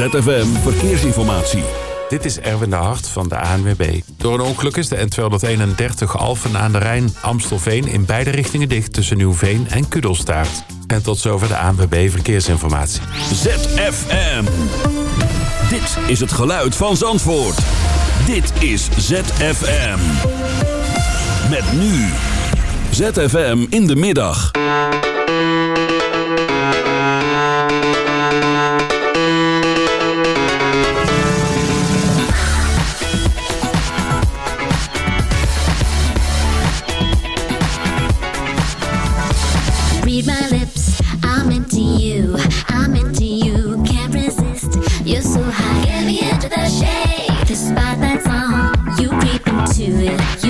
ZFM Verkeersinformatie. Dit is Erwin de Hart van de ANWB. Door een ongeluk is de N231 Alphen aan de Rijn Amstelveen in beide richtingen dicht tussen Nieuwveen en Kudelstaart. En tot zover de ANWB Verkeersinformatie. ZFM. Dit is het geluid van Zandvoort. Dit is ZFM. Met nu. ZFM in de middag. do it. You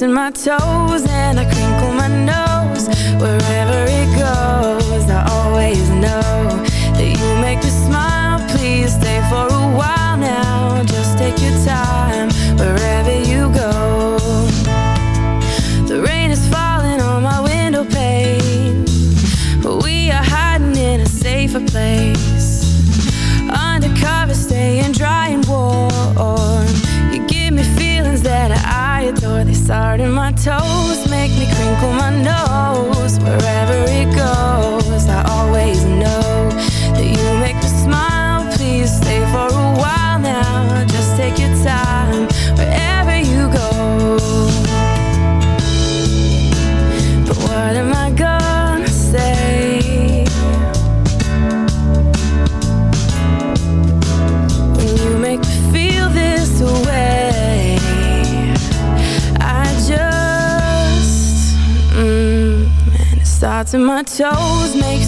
In my toes toes make me crinkle my nose. to my toes makes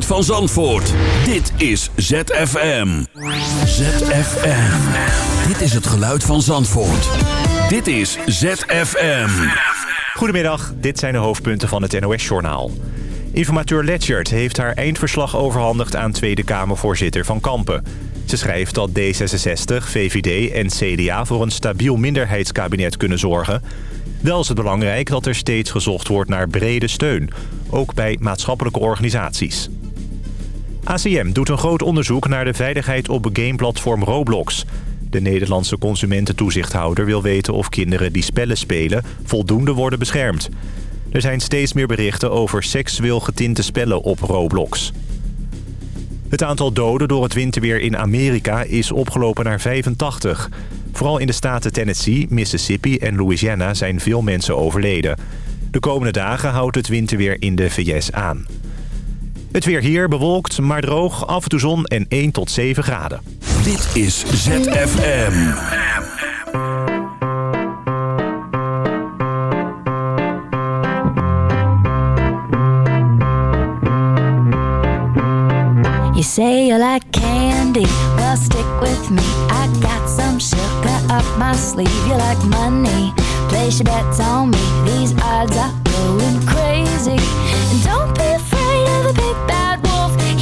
Van Zandvoort. Dit is ZFM. ZFM. Dit is het geluid van Zandvoort. Dit is ZFM. Goedemiddag, dit zijn de hoofdpunten van het NOS-journaal. Informateur Letchert heeft haar eindverslag overhandigd aan Tweede Kamervoorzitter Van Kampen. Ze schrijft dat D66, VVD en CDA voor een stabiel minderheidskabinet kunnen zorgen. Wel is het belangrijk dat er steeds gezocht wordt naar brede steun, ook bij maatschappelijke organisaties. ACM doet een groot onderzoek naar de veiligheid op gameplatform Roblox. De Nederlandse consumententoezichthouder wil weten of kinderen die spellen spelen voldoende worden beschermd. Er zijn steeds meer berichten over seksueel getinte spellen op Roblox. Het aantal doden door het winterweer in Amerika is opgelopen naar 85. Vooral in de staten Tennessee, Mississippi en Louisiana zijn veel mensen overleden. De komende dagen houdt het winterweer in de VS aan. Het weer hier bewolkt, maar droog, af en toe zon en 1 tot 7 graden. Dit is ZFM. You say you like candy, well stick with me. I got some sugar up my sleeve. You like money, place your bets on me. These odds are going crazy. And don't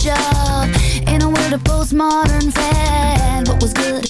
job in a world of postmodern fad. What was good